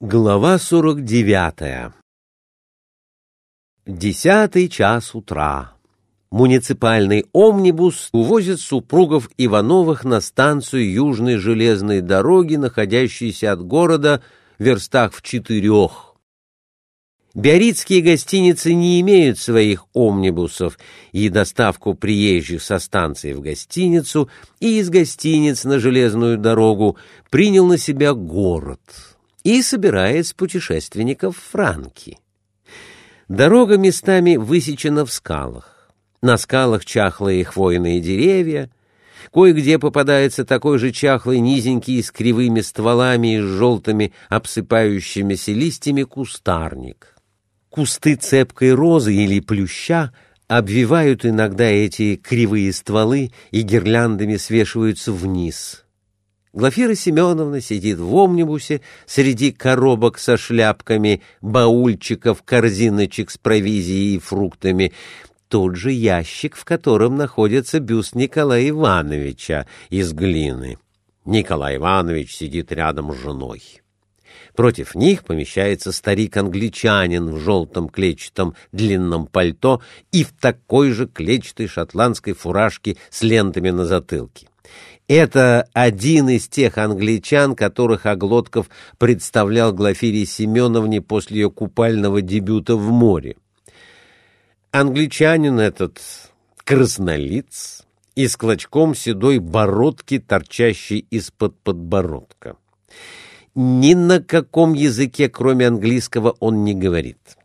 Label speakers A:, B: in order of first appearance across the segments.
A: Глава сорок девятая Десятый час утра. Муниципальный омнибус увозит супругов Ивановых на станцию Южной железной дороги, находящейся от города в верстах в четырех. Биаррицкие гостиницы не имеют своих омнибусов, и доставку приезжих со станции в гостиницу и из гостиниц на железную дорогу принял на себя город и собирает с путешественников франки. Дорога местами высечена в скалах. На скалах чахлые хвойные деревья, кое-где попадается такой же чахлый низенький с кривыми стволами и с желтыми обсыпающимися листьями кустарник. Кусты цепкой розы или плюща обвивают иногда эти кривые стволы и гирляндами свешиваются вниз — Глафира Семеновна сидит в омнибусе среди коробок со шляпками, баульчиков, корзиночек с провизией и фруктами. Тот же ящик, в котором находится бюст Николая Ивановича из глины. Николай Иванович сидит рядом с женой. Против них помещается старик-англичанин в желтом клетчатом длинном пальто и в такой же клетчатой шотландской фуражке с лентами на затылке. Это один из тех англичан, которых Оглотков представлял Глафире Семеновне после ее купального дебюта в море. Англичанин этот краснолиц и с клочком седой бородки, торчащей из-под подбородка. Ни на каком языке, кроме английского, он не говорит.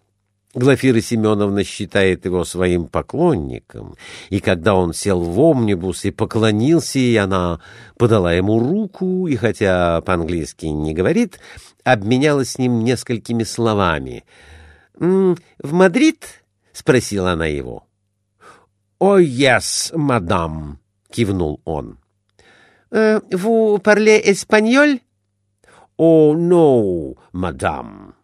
A: Глафира Семеновна считает его своим поклонником, и когда он сел в омнибус и поклонился ей, она подала ему руку, и хотя по-английски не говорит, обменялась с ним несколькими словами. «В Мадрид?» — спросила она его. «О, oh, yes, мадам», — кивнул он.
B: «Vous parlez espagnol?»
A: «О, no, мадам».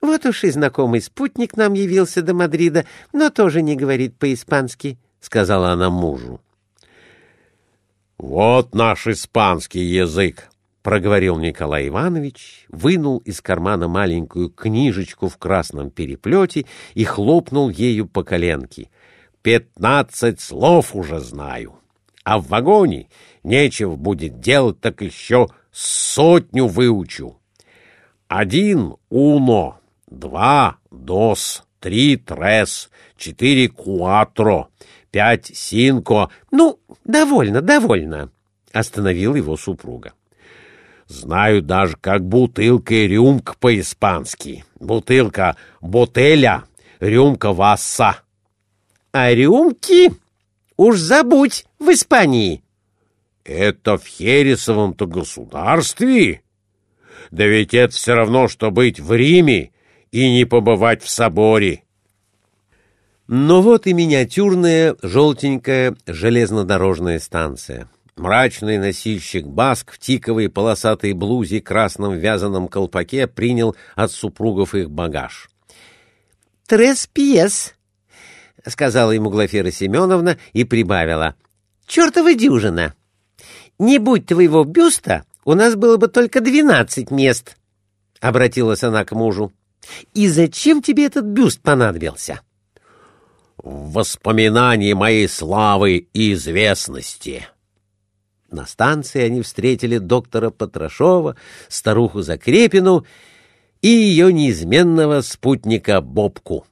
B: Вот уж и знакомый спутник нам явился до Мадрида, но тоже не говорит по-испански, — сказала она мужу.
A: — Вот наш испанский язык, — проговорил Николай Иванович, вынул из кармана маленькую книжечку в красном переплете и хлопнул ею по коленке. — Пятнадцать слов уже знаю, а в вагоне нечего будет делать, так еще сотню выучу. Один — уно, два дос, три трес, четыре куатро, пять синко.
B: Ну, довольно, довольно, — остановил его супруга.
A: Знаю даже, как бутылка и рюмка по-испански. Бутылка ботеля, рюмка васса.
B: А рюмки уж забудь в Испании.
A: Это в Хересовом-то государстве? Да ведь это все равно, что быть в Риме и не побывать в соборе. Но вот и миниатюрная желтенькая железнодорожная станция. Мрачный носильщик Баск в тиковой полосатой блузе красном вязаном колпаке принял от супругов их багаж.
B: «Трес пьес», — сказала ему Глафира Семеновна и прибавила. «Чертова дюжина! Не будь твоего бюста, у нас было бы только двенадцать мест», — обратилась она к мужу. И зачем тебе этот бюст понадобился?
A: В воспоминании моей славы и известности.
B: На станции они встретили доктора Потрошова, старуху Закрепину и ее неизменного спутника Бобку.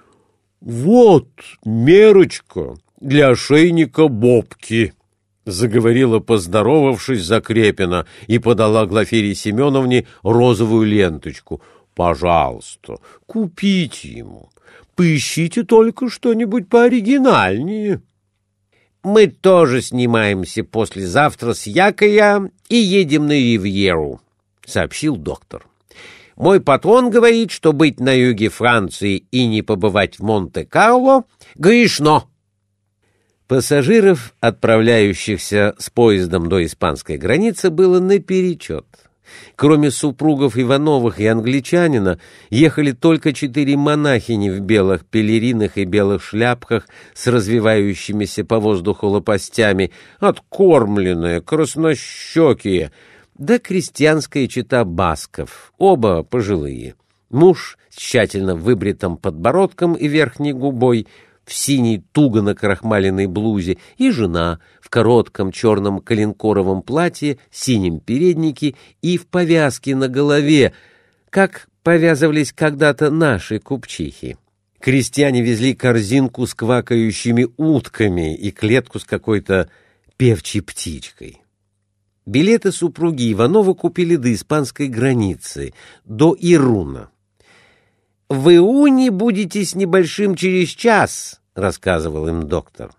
A: — Вот мерочка для ошейника Бобки, — заговорила, поздоровавшись Закрепина, и подала Глафире Семеновне розовую ленточку — Пожалуйста, купите ему. Поищите только что-нибудь пооригинальнее.
B: Мы тоже снимаемся послезавтра с Якоя и едем на Ривьеру, сообщил доктор. Мой патрон говорит, что быть на юге Франции и не побывать в Монте-Карло грешно. Пассажиров, отправляющихся с поездом до испанской границы, было наперечет. Кроме супругов Ивановых и англичанина, ехали только четыре монахини в белых пелеринах и белых шляпках с развивающимися по воздуху лопастями, откормленные, краснощекие,
A: да крестьянская чета Басков, оба пожилые. Муж с тщательно выбритым подбородком и верхней губой, в синей туго накрахмаленной блузе, и жена в коротком черном коленкоровом платье, синем переднике и в повязке на голове, как повязывались когда-то наши купчихи. Крестьяне везли корзинку с квакающими утками и клетку с какой-то певчей птичкой. Билеты супруги Иванова купили до испанской границы, до Ируна. «В Иуне будете с небольшим через час», — рассказывал им доктор.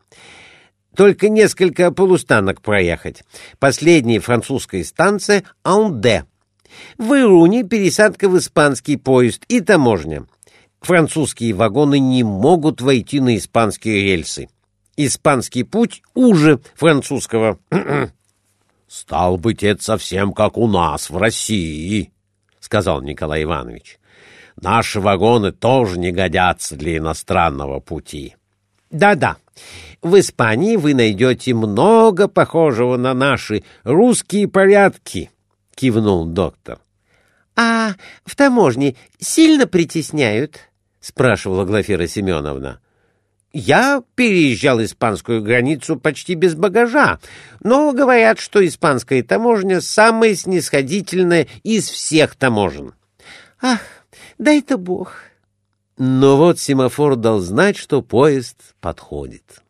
A: «Только несколько полустанок проехать. Последняя французская станция — Анде. В Ируне пересадка в испанский поезд и таможня. Французские вагоны не могут войти на испанские рельсы. Испанский путь уже французского.
C: «Стал быть, это совсем как у нас в России», — сказал Николай Иванович. «Наши вагоны тоже не годятся для иностранного пути».
B: «Да-да, в Испании вы найдете много похожего на наши русские порядки», — кивнул доктор. «А в таможне сильно притесняют?» — спрашивала Глафира Семеновна. «Я переезжал испанскую границу почти без багажа, но говорят, что испанская таможня самая снисходительная из всех таможен». «Ах, дай-то бог!»
A: Но вот семафор дал знать, что поезд подходит.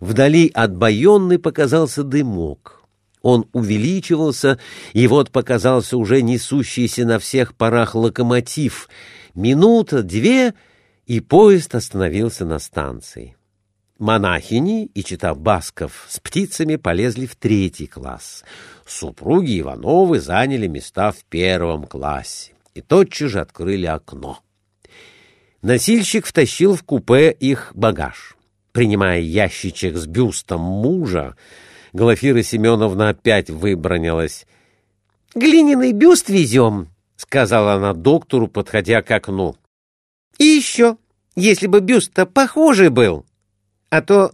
A: Вдали от Байонны показался дымок. Он увеличивался, и вот показался уже несущийся на всех парах локомотив. Минута, две, и поезд остановился на станции. Монахини и чита Басков с птицами полезли в третий класс. Супруги Ивановы заняли места в первом классе и тотчас же открыли окно. Носильщик втащил в купе их багаж. Принимая ящичек с бюстом мужа, Глафира Семеновна опять выбронилась.
B: — Глиняный бюст везем, — сказала она доктору, подходя к окну. — И еще, если бы бюст-то похожий был, а то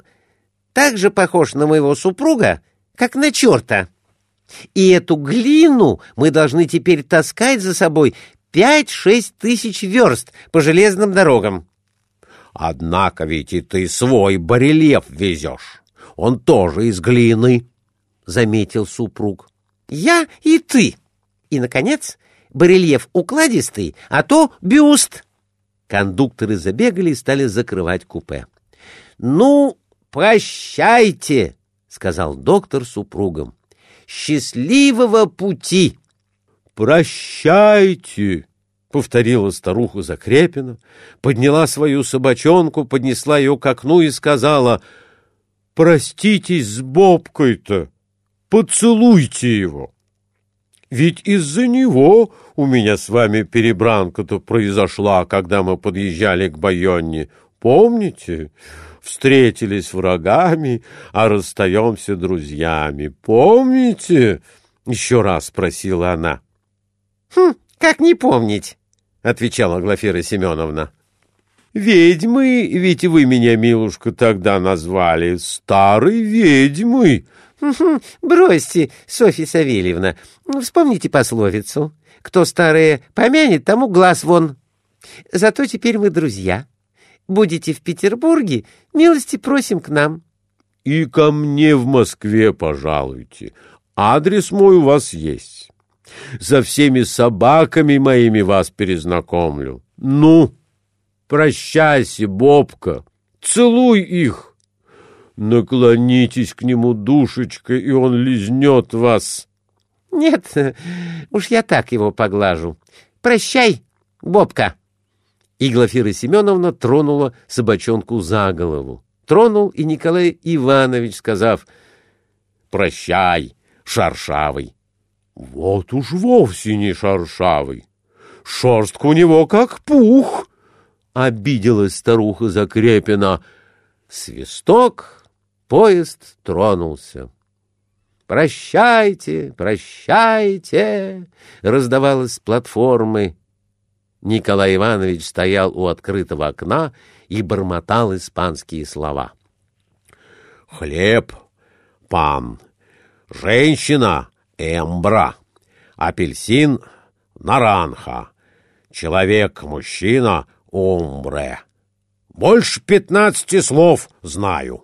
B: так же похож на моего супруга, как на черта. И эту глину мы должны теперь таскать за собой пять-шесть тысяч верст по железным дорогам.
C: Однако ведь и ты свой барельеф везешь. Он тоже из глины, — заметил супруг.
B: Я и ты. И, наконец, барельеф укладистый, а то бюст.
A: Кондукторы забегали и стали закрывать купе. — Ну, прощайте, — сказал доктор супругам. — Счастливого пути!
C: «Прощайте!» — повторила старуха Закрепина, подняла свою собачонку, поднесла ее к окну и сказала, «Проститесь с Бобкой-то, поцелуйте его. Ведь из-за него у меня с вами перебранка-то произошла, когда мы подъезжали к Байонне. Помните?» Встретились врагами, а расстаемся друзьями. Помните?» — еще раз спросила она.
B: «Хм, как не помнить?» — отвечала Глафира Семеновна.
C: «Ведьмы, ведь вы меня, милушка, тогда назвали старой ведьмой».
B: «Бросьте, Софья Савельевна, вспомните пословицу. Кто старое помянет, тому глаз вон. Зато теперь мы друзья. Будете в Петербурге, милости просим к нам».
C: «И ко мне в Москве пожалуйте. Адрес мой у вас есть» за всеми собаками моими вас перезнакомлю. Ну, прощайся, Бобка, целуй их. Наклонитесь к нему душечкой, и он лизнет вас.
B: Нет, уж я так его поглажу. Прощай, Бобка.
A: И Глафира Семеновна тронула собачонку за голову. Тронул и Николай Иванович, сказав «Прощай, шаршавый».
C: Вот уж вовсе не шершавый. Шерстка у него как пух. Обиделась старуха Закрепина.
A: Свисток, поезд тронулся. «Прощайте, прощайте!» — раздавалось с платформы. Николай Иванович стоял у открытого окна и бормотал испанские слова.
C: «Хлеб, пан, женщина, эмбра, апельсин — наранха, человек-мужчина — умбре. Больше пятнадцати слов знаю.